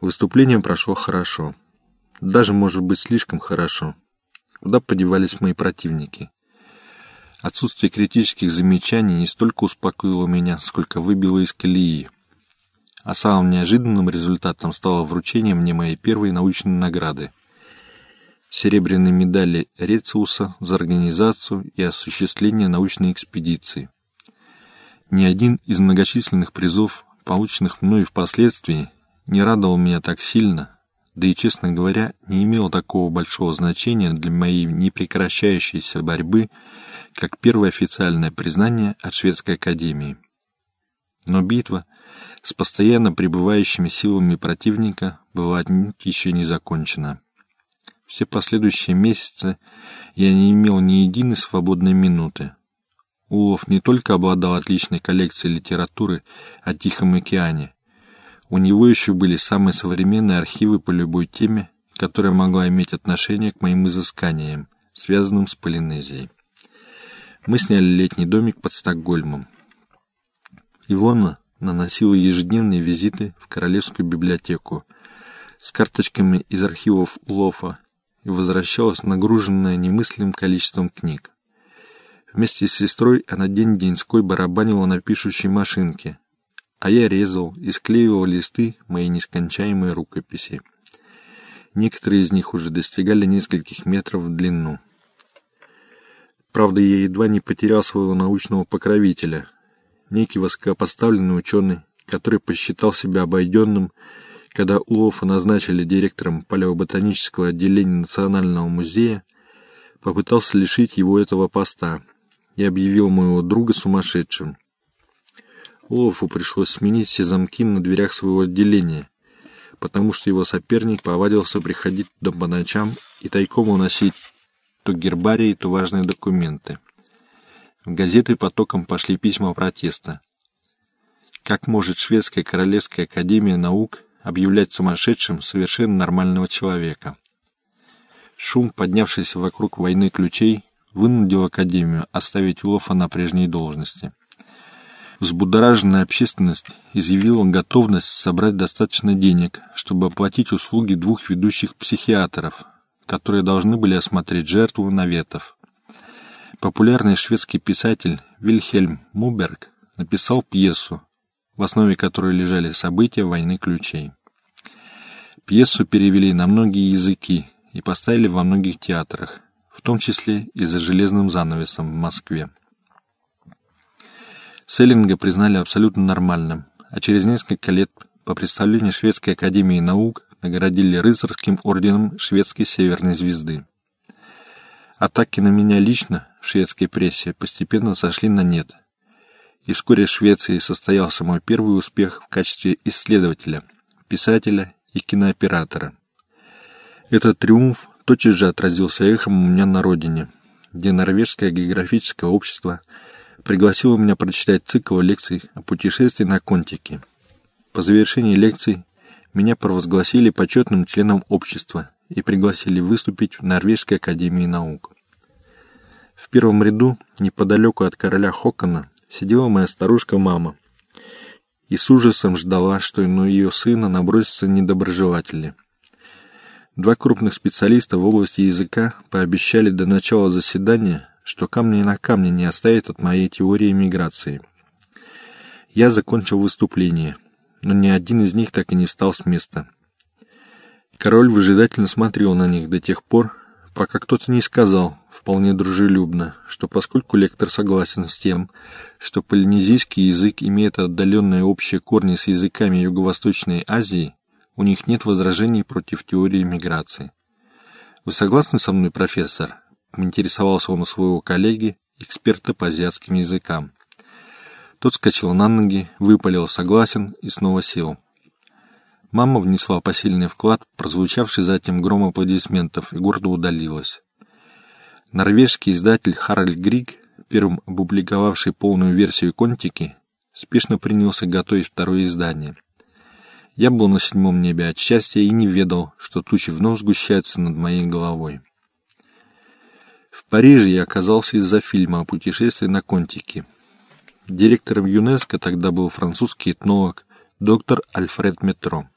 Выступление прошло хорошо. Даже, может быть, слишком хорошо. Куда подевались мои противники? Отсутствие критических замечаний не столько успокоило меня, сколько выбило из колеи. А самым неожиданным результатом стало вручение мне моей первой научной награды — серебряной медали Рециуса за организацию и осуществление научной экспедиции. Ни один из многочисленных призов, полученных мною впоследствии, не радовал меня так сильно, да и, честно говоря, не имел такого большого значения для моей непрекращающейся борьбы, как первое официальное признание от Шведской Академии. Но битва с постоянно пребывающими силами противника была еще не закончена. Все последующие месяцы я не имел ни единой свободной минуты. Улов не только обладал отличной коллекцией литературы о Тихом океане, у него еще были самые современные архивы по любой теме, которая могла иметь отношение к моим изысканиям, связанным с Полинезией. Мы сняли летний домик под Стокгольмом. Ивона наносила ежедневные визиты в Королевскую библиотеку с карточками из архивов Улофа и возвращалась нагруженная немыслимым количеством книг. Вместе с сестрой она день-деньской барабанила на пишущей машинке, а я резал и склеивал листы моей нескончаемой рукописи. Некоторые из них уже достигали нескольких метров в длину. Правда, я едва не потерял своего научного покровителя, некий высокопоставленный ученый, который посчитал себя обойденным, когда Улофа назначили директором палеоботанического отделения Национального музея, попытался лишить его этого поста и объявил моего друга сумасшедшим. Улофу пришлось сменить все замки на дверях своего отделения, потому что его соперник повадился приходить туда по ночам и тайком уносить то гербарии, то важные документы. В газеты потоком пошли письма протеста. Как может Шведская Королевская Академия Наук объявлять сумасшедшим совершенно нормального человека? Шум, поднявшийся вокруг войны ключей, вынудил Академию оставить Улофа на прежней должности. Взбудораженная общественность изъявила готовность собрать достаточно денег, чтобы оплатить услуги двух ведущих психиатров, которые должны были осмотреть жертву наветов. Популярный шведский писатель Вильхельм Муберг написал пьесу, в основе которой лежали события войны ключей. Пьесу перевели на многие языки и поставили во многих театрах, в том числе и за железным занавесом в Москве. Селлинга признали абсолютно нормальным, а через несколько лет по представлению Шведской академии наук наградили рыцарским орденом шведской Северной звезды. Атаки на меня лично в шведской прессе постепенно сошли на нет. И вскоре в Швеции состоялся мой первый успех в качестве исследователя, писателя и кинооператора. Этот триумф тотчас же отразился эхом у меня на родине, где Норвежское географическое общество пригласило меня прочитать цикл лекций о путешествии на Контике. По завершении лекций меня провозгласили почетным членом общества и пригласили выступить в Норвежской академии наук. В первом ряду, неподалеку от короля Хокона, сидела моя старушка-мама и с ужасом ждала, что на ее сына набросятся недоброжелатели. Два крупных специалиста в области языка пообещали до начала заседания, что камни на камне не оставят от моей теории миграции. Я закончил выступление, но ни один из них так и не встал с места. Король выжидательно смотрел на них до тех пор, пока кто-то не сказал, вполне дружелюбно, что поскольку лектор согласен с тем, что полинезийский язык имеет отдаленные общие корни с языками Юго-Восточной Азии, у них нет возражений против теории миграции. «Вы согласны со мной, профессор?» — интересовался он у своего коллеги, эксперта по азиатским языкам. Тот скачал на ноги, выпалил «согласен» и снова сел. Мама внесла посильный вклад, прозвучавший затем гром аплодисментов, и гордо удалилась. Норвежский издатель Харальд Григ, первым опубликовавший полную версию «Контики», спешно принялся готовить второе издание. Я был на седьмом небе от счастья и не ведал, что тучи вновь сгущаются над моей головой. В Париже я оказался из-за фильма о путешествии на Контике. Директором ЮНЕСКО тогда был французский этнолог доктор Альфред Метро.